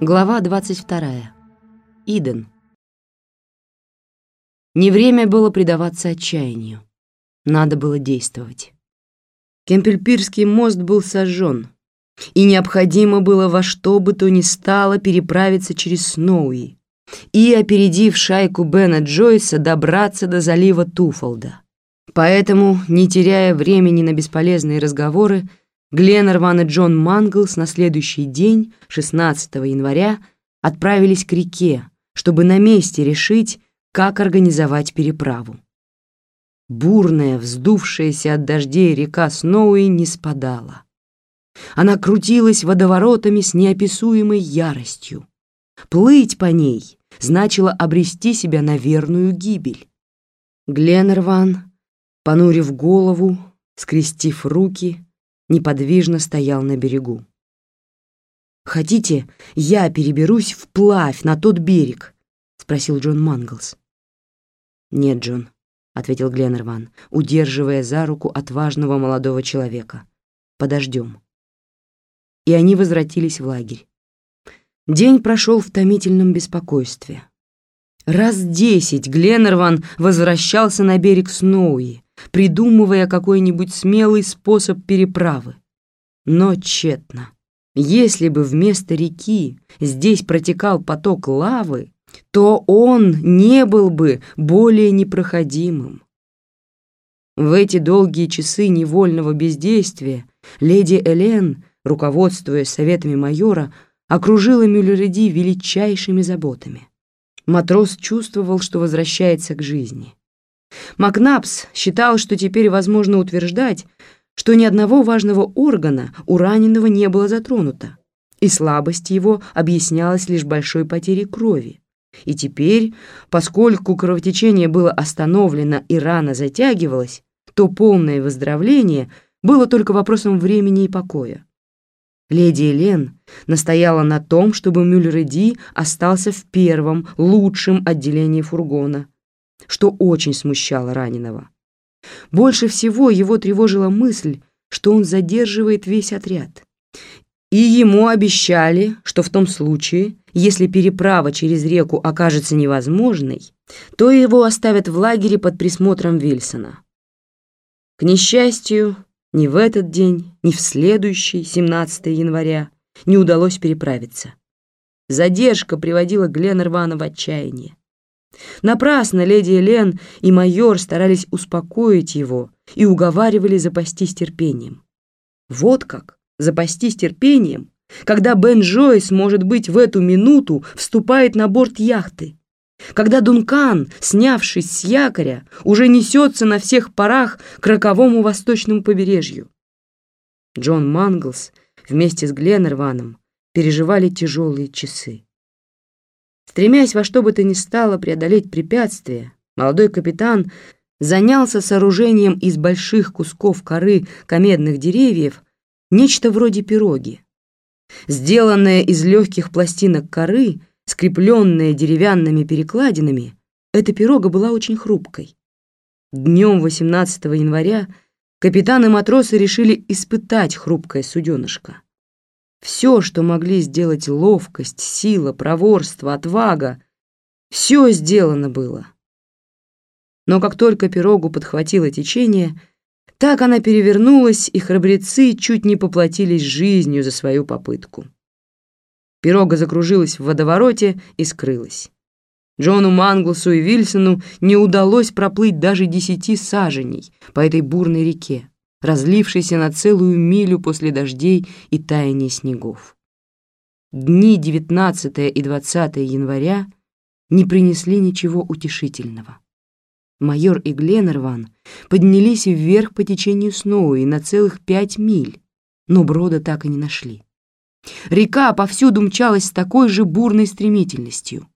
Глава 22. Иден. Не время было предаваться отчаянию. Надо было действовать. Кемпельпирский мост был сожжен, и необходимо было во что бы то ни стало переправиться через Сноуи и, опередив шайку Бена Джойса, добраться до залива Туфолда. Поэтому, не теряя времени на бесполезные разговоры, Гленнерван и Джон Манглс на следующий день, 16 января, отправились к реке, чтобы на месте решить, как организовать переправу. Бурная, вздувшаяся от дождей река Сноуи не спадала. Она крутилась водоворотами с неописуемой яростью. Плыть по ней значило обрести себя на верную гибель. Гленнерван, понурив голову, скрестив руки, неподвижно стоял на берегу. «Хотите, я переберусь вплавь на тот берег?» — спросил Джон Манглс. «Нет, Джон», — ответил Гленнерван, удерживая за руку отважного молодого человека. «Подождем». И они возвратились в лагерь. День прошел в томительном беспокойстве. Раз десять Гленнерван возвращался на берег Сноуи, придумывая какой-нибудь смелый способ переправы. Но тщетно. Если бы вместо реки здесь протекал поток лавы, то он не был бы более непроходимым. В эти долгие часы невольного бездействия леди Элен, руководствуясь советами майора, окружила Мюллереди величайшими заботами. Матрос чувствовал, что возвращается к жизни. Макнапс считал, что теперь возможно утверждать, что ни одного важного органа у раненого не было затронуто, и слабость его объяснялась лишь большой потерей крови. И теперь, поскольку кровотечение было остановлено и рана затягивалась, то полное выздоровление было только вопросом времени и покоя. Леди Элен настояла на том, чтобы Мюллереди остался в первом, лучшем отделении фургона, что очень смущало раненого. Больше всего его тревожила мысль, что он задерживает весь отряд. И ему обещали, что в том случае, если переправа через реку окажется невозможной, то его оставят в лагере под присмотром Вильсона. К несчастью, ни в этот день, ни в следующий, 17 января, не удалось переправиться. Задержка приводила Гленнервана в отчаяние. Напрасно леди Элен и майор старались успокоить его и уговаривали запастись терпением. Вот как, запастись терпением, когда Бен Джойс, может быть, в эту минуту вступает на борт яхты, когда Дункан, снявшись с якоря, уже несется на всех парах к роковому восточному побережью. Джон Манглс вместе с Гленнерваном переживали тяжелые часы. Стремясь во что бы то ни стало преодолеть препятствие, молодой капитан занялся сооружением из больших кусков коры комедных деревьев нечто вроде пироги. Сделанная из легких пластинок коры, скрепленная деревянными перекладинами, эта пирога была очень хрупкой. Днем 18 января капитан и матросы решили испытать хрупкое суденышко. Все, что могли сделать ловкость, сила, проворство, отвага, все сделано было. Но как только пирогу подхватило течение, так она перевернулась, и храбрецы чуть не поплатились жизнью за свою попытку. Пирога закружилась в водовороте и скрылась. Джону Манглсу и Вильсону не удалось проплыть даже десяти саженей по этой бурной реке разлившийся на целую милю после дождей и таяния снегов. Дни 19 и 20 января не принесли ничего утешительного. Майор и Гленнерван поднялись вверх по течению Сноуи на целых пять миль, но брода так и не нашли. Река повсюду мчалась с такой же бурной стремительностью.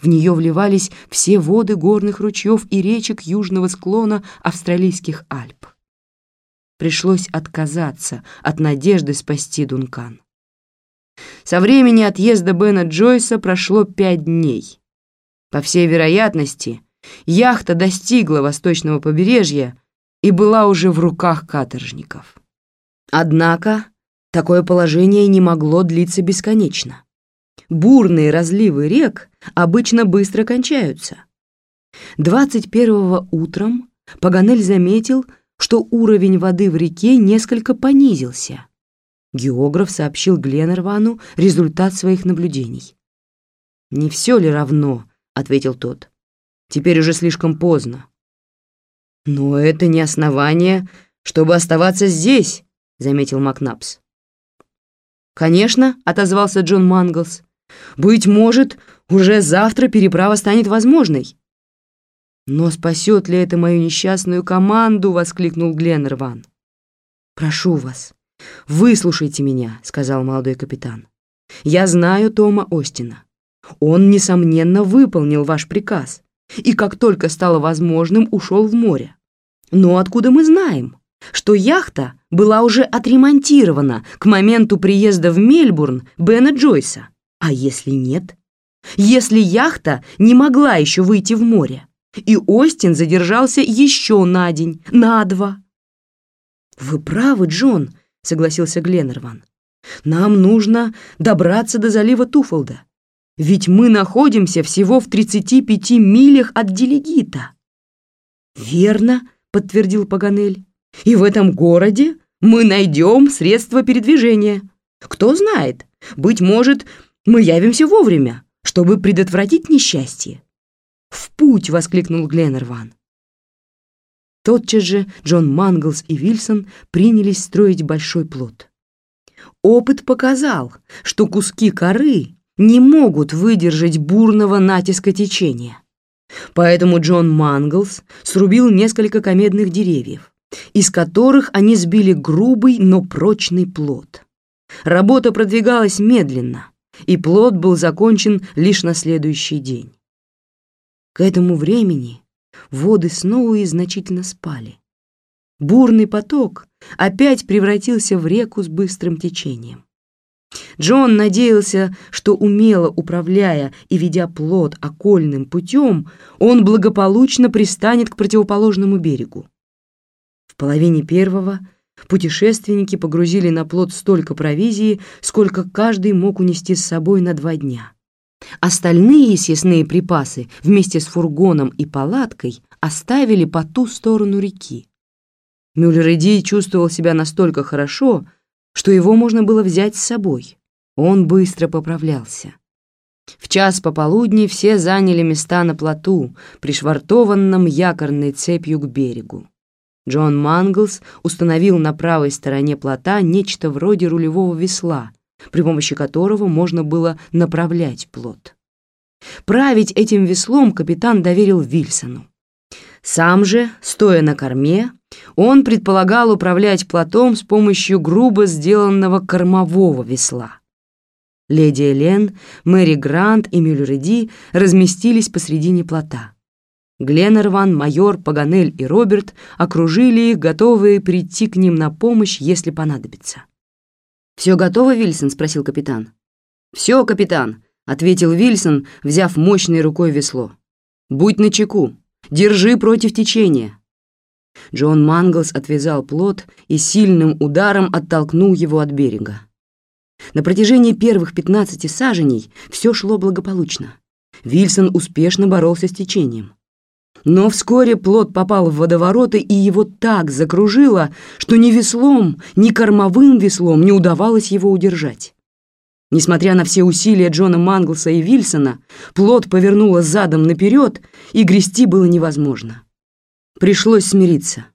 В нее вливались все воды горных ручьев и речек южного склона австралийских Альп пришлось отказаться от надежды спасти Дункан. Со времени отъезда Бена Джойса прошло пять дней. По всей вероятности, яхта достигла восточного побережья и была уже в руках каторжников. Однако такое положение не могло длиться бесконечно. Бурные разливы рек обычно быстро кончаются. 21-го утром Паганель заметил, что уровень воды в реке несколько понизился. Географ сообщил Гленнервану результат своих наблюдений. «Не все ли равно?» — ответил тот. «Теперь уже слишком поздно». «Но это не основание, чтобы оставаться здесь», — заметил Макнапс. «Конечно», — отозвался Джон Манглс. «Быть может, уже завтра переправа станет возможной». «Но спасет ли это мою несчастную команду?» — воскликнул Гленнерван. «Прошу вас, выслушайте меня», — сказал молодой капитан. «Я знаю Тома Остина. Он, несомненно, выполнил ваш приказ и как только стало возможным, ушел в море. Но откуда мы знаем, что яхта была уже отремонтирована к моменту приезда в Мельбурн Бена Джойса? А если нет? Если яхта не могла еще выйти в море? И Остин задержался еще на день, на два. «Вы правы, Джон», — согласился Гленнерван. «Нам нужно добраться до залива Туфолда, ведь мы находимся всего в 35 милях от Делегита». «Верно», — подтвердил Паганель. «И в этом городе мы найдем средства передвижения. Кто знает, быть может, мы явимся вовремя, чтобы предотвратить несчастье. «В путь!» — воскликнул Гленнерван. Тотчас же Джон Манглс и Вильсон принялись строить большой плод. Опыт показал, что куски коры не могут выдержать бурного натиска течения. Поэтому Джон Манглс срубил несколько комедных деревьев, из которых они сбили грубый, но прочный плод. Работа продвигалась медленно, и плод был закончен лишь на следующий день. К этому времени воды снова и значительно спали. Бурный поток опять превратился в реку с быстрым течением. Джон надеялся, что умело управляя и ведя плот окольным путем, он благополучно пристанет к противоположному берегу. В половине первого путешественники погрузили на плот столько провизии, сколько каждый мог унести с собой на два дня. Остальные съестные припасы вместе с фургоном и палаткой оставили по ту сторону реки. Мюллер чувствовал себя настолько хорошо, что его можно было взять с собой. Он быстро поправлялся. В час пополудни все заняли места на плоту, пришвартованном якорной цепью к берегу. Джон Манглс установил на правой стороне плота нечто вроде рулевого весла — при помощи которого можно было направлять плот. Править этим веслом капитан доверил Вильсону. Сам же, стоя на корме, он предполагал управлять плотом с помощью грубо сделанного кормового весла. Леди Элен, Мэри Грант и Мюллериди разместились посредине плота. Гленнерван, майор, Паганель и Роберт окружили их, готовые прийти к ним на помощь, если понадобится. «Все готово, Вильсон?» — спросил капитан. «Все, капитан», — ответил Вильсон, взяв мощной рукой весло. «Будь начеку, держи против течения». Джон Манглс отвязал плот и сильным ударом оттолкнул его от берега. На протяжении первых 15 саженей все шло благополучно. Вильсон успешно боролся с течением. Но вскоре плот попал в водовороты, и его так закружило, что ни веслом, ни кормовым веслом не удавалось его удержать. Несмотря на все усилия Джона Манглса и Вильсона, плот повернуло задом наперед, и грести было невозможно. Пришлось смириться.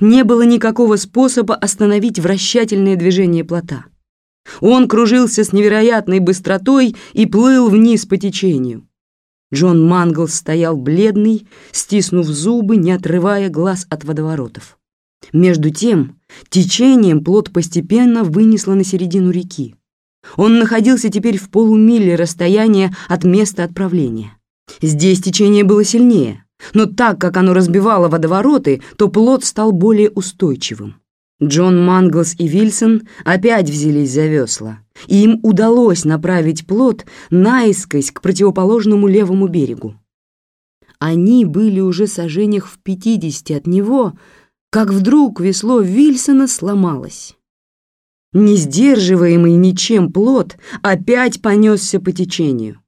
Не было никакого способа остановить вращательное движение плота. Он кружился с невероятной быстротой и плыл вниз по течению. Джон Мангл стоял бледный, стиснув зубы, не отрывая глаз от водоворотов. Между тем, течением плот постепенно вынесло на середину реки. Он находился теперь в полумиле расстояния от места отправления. Здесь течение было сильнее, но так как оно разбивало водовороты, то плот стал более устойчивым. Джон Манглс и Вильсон опять взялись за весла, и им удалось направить плот наискось к противоположному левому берегу. Они были уже сожжениях в пятидесяти от него, как вдруг весло Вильсона сломалось. не сдерживаемый ничем плот опять понесся по течению.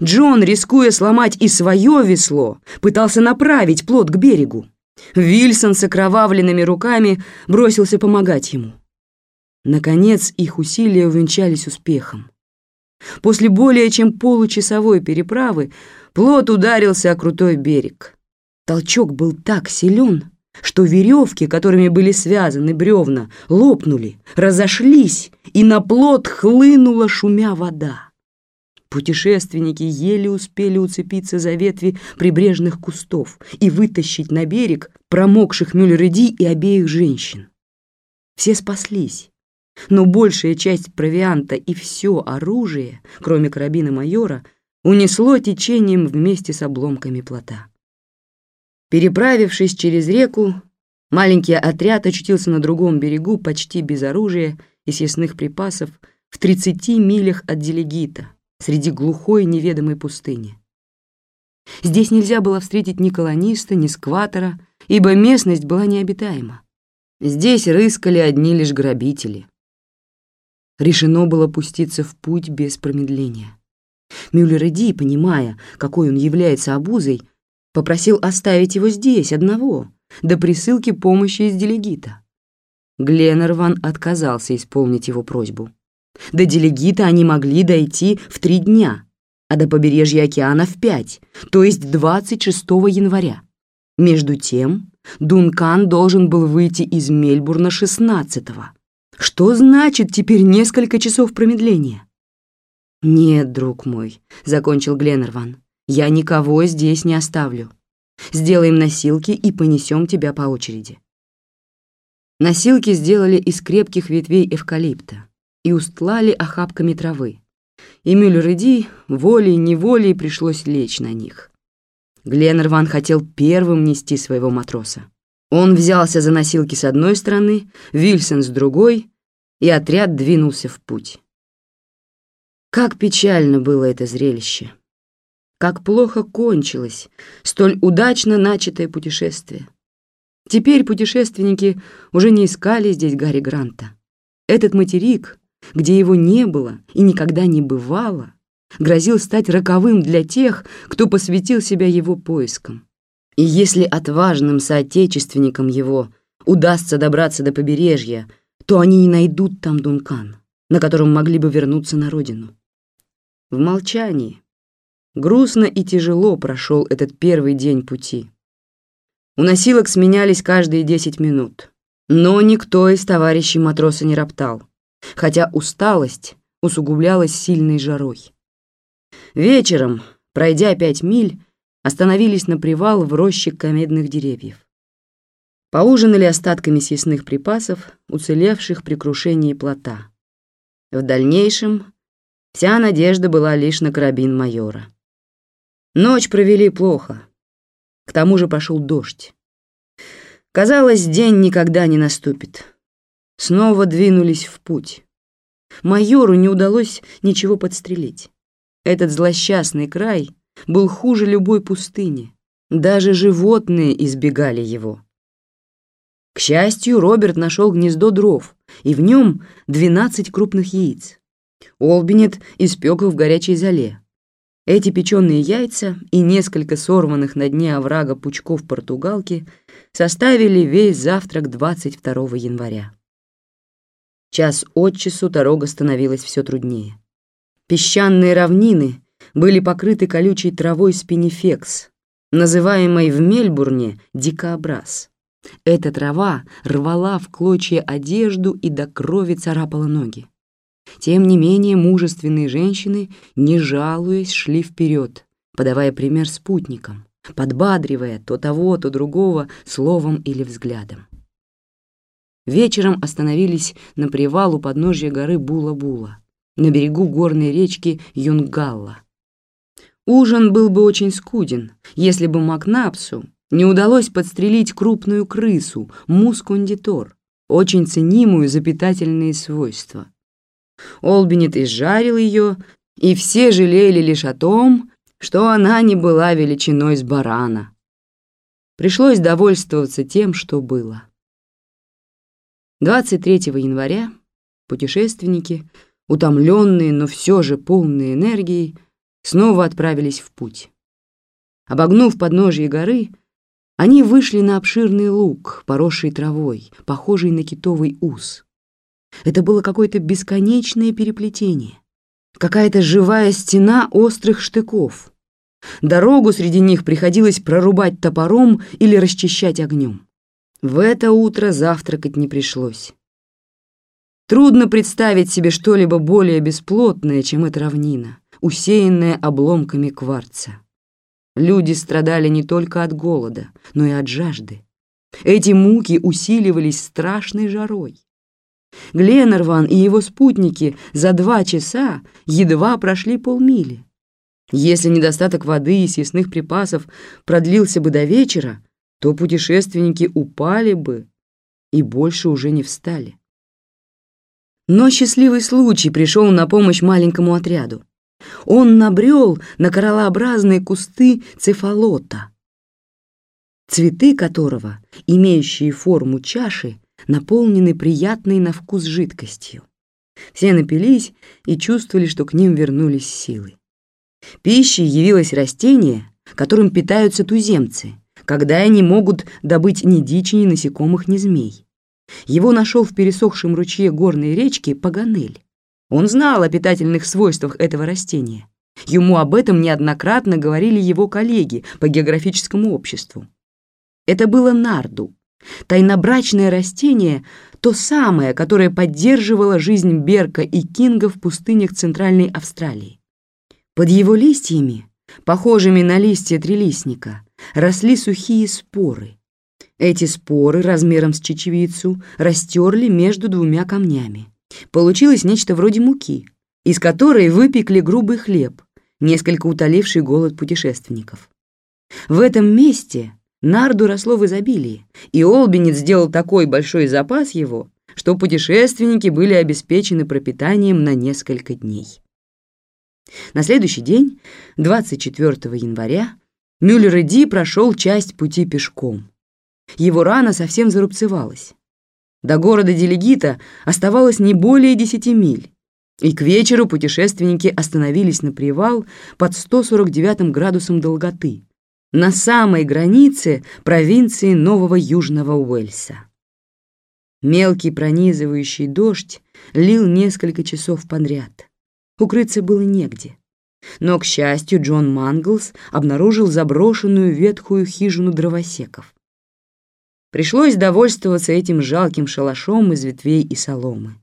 Джон, рискуя сломать и свое весло, пытался направить плот к берегу. Вильсон с окровавленными руками бросился помогать ему. Наконец их усилия увенчались успехом. После более чем получасовой переправы плот ударился о крутой берег. Толчок был так силен, что веревки, которыми были связаны бревна, лопнули, разошлись, и на плот хлынула шумя вода. Путешественники еле успели уцепиться за ветви прибрежных кустов и вытащить на берег промокших Мюллереди и обеих женщин. Все спаслись, но большая часть провианта и все оружие, кроме карабина майора, унесло течением вместе с обломками плота. Переправившись через реку, маленький отряд очутился на другом берегу почти без оружия и съестных припасов в 30 милях от Делегита, среди глухой неведомой пустыни. Здесь нельзя было встретить ни колониста, ни скватера, ибо местность была необитаема. Здесь рыскали одни лишь грабители. Решено было пуститься в путь без промедления. Мюллер Ди, понимая, какой он является обузой, Попросил оставить его здесь, одного, до присылки помощи из делегита. Гленнерван отказался исполнить его просьбу. До делегита они могли дойти в три дня, а до побережья океана в пять, то есть 26 января. Между тем, Дункан должен был выйти из Мельбурна 16-го. Что значит теперь несколько часов промедления? «Нет, друг мой», — закончил Гленнерван, я никого здесь не оставлю. Сделаем носилки и понесем тебя по очереди. Носилки сделали из крепких ветвей эвкалипта и устлали охапками травы. И Мюллер и Ди волей-неволей пришлось лечь на них. Гленнерван хотел первым нести своего матроса. Он взялся за носилки с одной стороны, Вильсон с другой, и отряд двинулся в путь. Как печально было это зрелище как плохо кончилось столь удачно начатое путешествие. Теперь путешественники уже не искали здесь Гарри Гранта. Этот материк, где его не было и никогда не бывало, грозил стать роковым для тех, кто посвятил себя его поискам. И если отважным соотечественникам его удастся добраться до побережья, то они не найдут там Дункан, на котором могли бы вернуться на родину. В молчании, Грустно и тяжело прошел этот первый день пути. У носилок сменялись каждые десять минут, но никто из товарищей матроса не роптал, хотя усталость усугублялась сильной жарой. Вечером, пройдя пять миль, остановились на привал в роще комедных деревьев. Поужинали остатками съестных припасов, уцелевших при крушении плота. В дальнейшем вся надежда была лишь на карабин майора. Ночь провели плохо. К тому же пошел дождь. Казалось, день никогда не наступит. Снова двинулись в путь. Майору не удалось ничего подстрелить. Этот злосчастный край был хуже любой пустыни. Даже животные избегали его. К счастью, Роберт нашел гнездо дров, и в нем 12 крупных яиц. Олбинет испек их в горячей зале. Эти печеные яйца и несколько сорванных на дне оврага пучков португалки составили весь завтрак 22 января. Час от часу дорога становилась все труднее. Песчаные равнины были покрыты колючей травой спинифекс, называемой в Мельбурне дикообраз. Эта трава рвала в клочья одежду и до крови царапала ноги. Тем не менее, мужественные женщины, не жалуясь, шли вперед, подавая пример спутникам, подбадривая то того, то другого словом или взглядом. Вечером остановились на привал у подножья горы Була-Була, на берегу горной речки Юнгалла. Ужин был бы очень скуден, если бы Макнапсу не удалось подстрелить крупную крысу, мускондитор, очень ценимую за питательные свойства. Олбинет изжарил ее, и все жалели лишь о том, что она не была величиной с барана. Пришлось довольствоваться тем, что было. 23 января путешественники, утомленные, но все же полные энергией, снова отправились в путь. Обогнув подножие горы, они вышли на обширный луг, поросший травой, похожий на китовый ус. Это было какое-то бесконечное переплетение, какая-то живая стена острых штыков. Дорогу среди них приходилось прорубать топором или расчищать огнем. В это утро завтракать не пришлось. Трудно представить себе что-либо более бесплотное, чем эта равнина, усеянная обломками кварца. Люди страдали не только от голода, но и от жажды. Эти муки усиливались страшной жарой. Гленнерван и его спутники за два часа едва прошли полмили. Если недостаток воды и съестных припасов продлился бы до вечера, то путешественники упали бы и больше уже не встали. Но счастливый случай пришел на помощь маленькому отряду он набрел на кораллообразные кусты цефалота, цветы которого, имеющие форму чаши, наполнены приятной на вкус жидкостью. Все напились и чувствовали, что к ним вернулись силы. Пищей явилось растение, которым питаются туземцы, когда они могут добыть ни дичи, ни насекомых, ни змей. Его нашел в пересохшем ручье горной речки Паганель. Он знал о питательных свойствах этого растения. Ему об этом неоднократно говорили его коллеги по географическому обществу. Это было нарду, тайнобрачное растение, то самое, которое поддерживало жизнь Берка и Кинга в пустынях Центральной Австралии. Под его листьями, похожими на листья трилистника, росли сухие споры. Эти споры размером с чечевицу растерли между двумя камнями. Получилось нечто вроде муки, из которой выпекли грубый хлеб, несколько утоливший голод путешественников. В этом месте нарду росло в изобилии, и Олбинец сделал такой большой запас его, что путешественники были обеспечены пропитанием на несколько дней. На следующий день, 24 января, Мюллер Ди прошел часть пути пешком. Его рана совсем зарубцевалась. До города Делегита оставалось не более десяти миль, и к вечеру путешественники остановились на привал под 149 градусом долготы, на самой границе провинции Нового Южного Уэльса. Мелкий пронизывающий дождь лил несколько часов подряд. Укрыться было негде. Но, к счастью, Джон Манглс обнаружил заброшенную ветхую хижину дровосеков. Пришлось довольствоваться этим жалким шалашом из ветвей и соломы.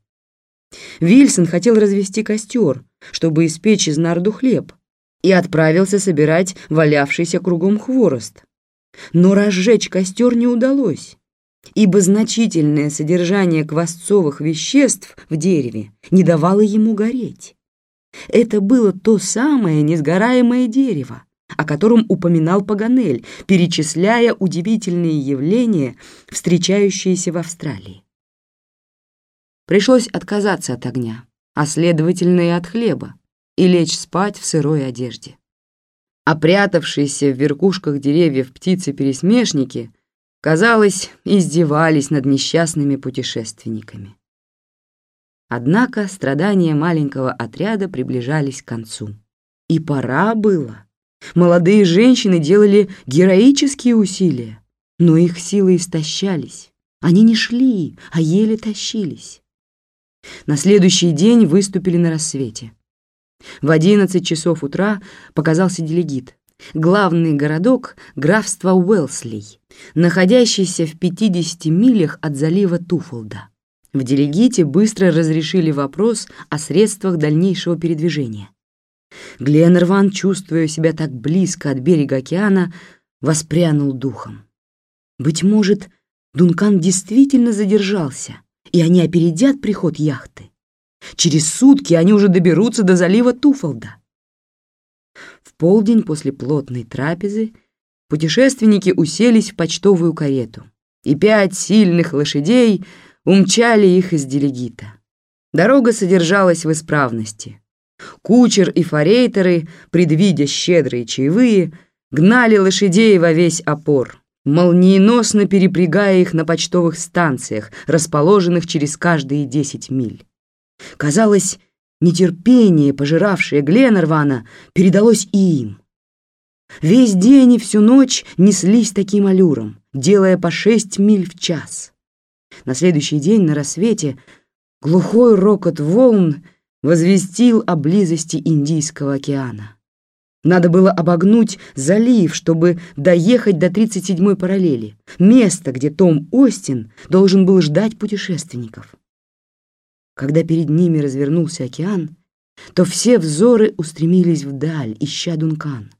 Вильсон хотел развести костер, чтобы испечь из нарду хлеб, и отправился собирать валявшийся кругом хворост. Но разжечь костер не удалось, ибо значительное содержание квасцовых веществ в дереве не давало ему гореть. Это было то самое несгораемое дерево, о котором упоминал Паганель, перечисляя удивительные явления, встречающиеся в Австралии. Пришлось отказаться от огня, а следовательно и от хлеба, и лечь спать в сырой одежде. Опрятавшиеся в верхушках деревьев птицы-пересмешники, казалось, издевались над несчастными путешественниками. Однако страдания маленького отряда приближались к концу. И пора было. Молодые женщины делали героические усилия, но их силы истощались. Они не шли, а еле тащились. На следующий день выступили на рассвете. В одиннадцать часов утра показался делегит, главный городок графства Уэлслей, находящийся в 50 милях от залива Туфолда. В делегите быстро разрешили вопрос о средствах дальнейшего передвижения. Гленнерван, чувствуя себя так близко от берега океана, воспрянул духом. Быть может, Дункан действительно задержался, и они опередят приход яхты. Через сутки они уже доберутся до залива Туфолда. В полдень после плотной трапезы путешественники уселись в почтовую карету, и пять сильных лошадей умчали их из Делегита. Дорога содержалась в исправности. Кучер и форейтеры, предвидя щедрые чаевые, гнали лошадей во весь опор, молниеносно перепрягая их на почтовых станциях, расположенных через каждые десять миль. Казалось, нетерпение, пожиравшее Гленнервана, передалось и им. Весь день и всю ночь неслись таким аллюром, делая по шесть миль в час. На следующий день на рассвете глухой рокот волн возвестил о близости Индийского океана. Надо было обогнуть залив, чтобы доехать до 37-й параллели, место, где Том Остин должен был ждать путешественников. Когда перед ними развернулся океан, то все взоры устремились вдаль, ища Дункан.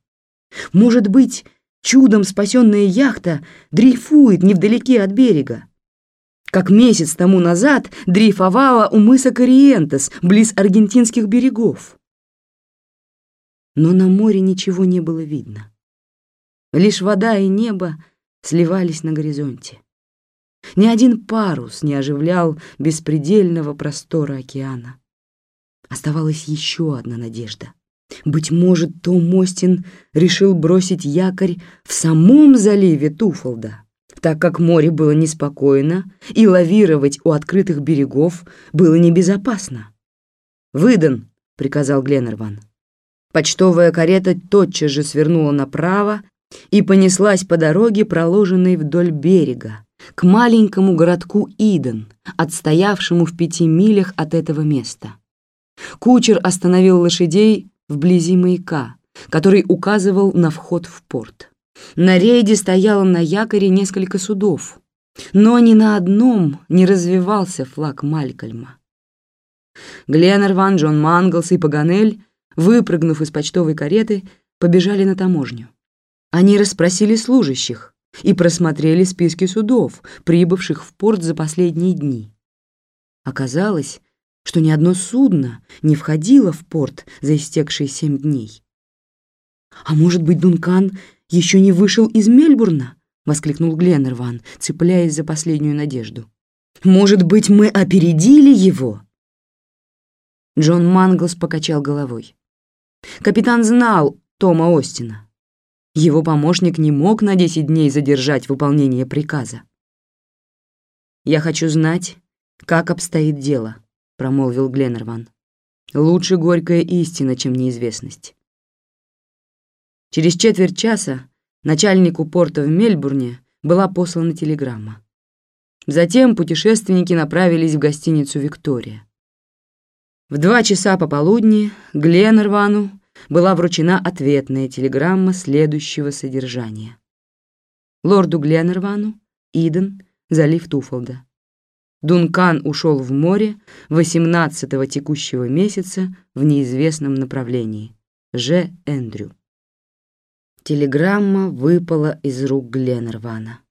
Может быть, чудом спасенная яхта дрейфует невдалеке от берега, как месяц тому назад дрейфовала у мыса Кориентес, близ аргентинских берегов. Но на море ничего не было видно. Лишь вода и небо сливались на горизонте. Ни один парус не оживлял беспредельного простора океана. Оставалась еще одна надежда. Быть может, Том Мостин решил бросить якорь в самом заливе Туфолда так как море было неспокойно и лавировать у открытых берегов было небезопасно. «Выдан», — приказал Гленнерван. Почтовая карета тотчас же свернула направо и понеслась по дороге, проложенной вдоль берега, к маленькому городку Иден, отстоявшему в пяти милях от этого места. Кучер остановил лошадей вблизи маяка, который указывал на вход в порт. На рейде стояло на якоре несколько судов, но ни на одном не развивался флаг Малькольма. Гленнерван, Джон Манглс и Паганель, выпрыгнув из почтовой кареты, побежали на таможню. Они расспросили служащих и просмотрели списки судов, прибывших в порт за последние дни. Оказалось, что ни одно судно не входило в порт за истекшие семь дней. А может быть, Дункан еще не вышел из Мельбурна?» — воскликнул Гленнерван, цепляясь за последнюю надежду. «Может быть, мы опередили его?» Джон Манглс покачал головой. Капитан знал Тома Остина. Его помощник не мог на десять дней задержать выполнение приказа. «Я хочу знать, как обстоит дело», — промолвил Гленнерван. «Лучше горькая истина, чем неизвестность. Через четверть часа начальнику порта в Мельбурне была послана телеграмма. Затем путешественники направились в гостиницу «Виктория». В два часа пополудни Гленнервану была вручена ответная телеграмма следующего содержания. Лорду Гленнервану, Иден, залив Туфолда. Дункан ушел в море 18-го текущего месяца в неизвестном направлении. Ж. Эндрю. Телеграмма выпала из рук Гленнервана.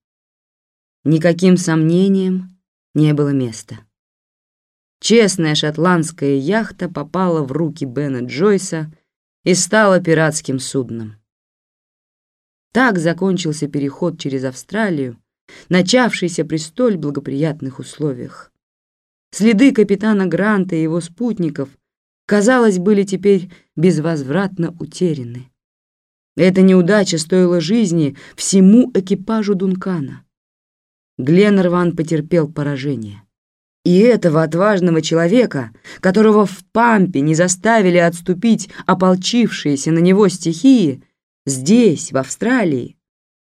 Никаким сомнениям не было места. Честная шотландская яхта попала в руки Бена Джойса и стала пиратским судном. Так закончился переход через Австралию, начавшийся при столь благоприятных условиях. Следы капитана Гранта и его спутников, казалось, были теперь безвозвратно утеряны. Эта неудача стоила жизни всему экипажу Дункана. Гленнерван потерпел поражение. И этого отважного человека, которого в Пампе не заставили отступить ополчившиеся на него стихии, здесь, в Австралии,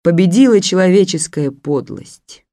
победила человеческая подлость.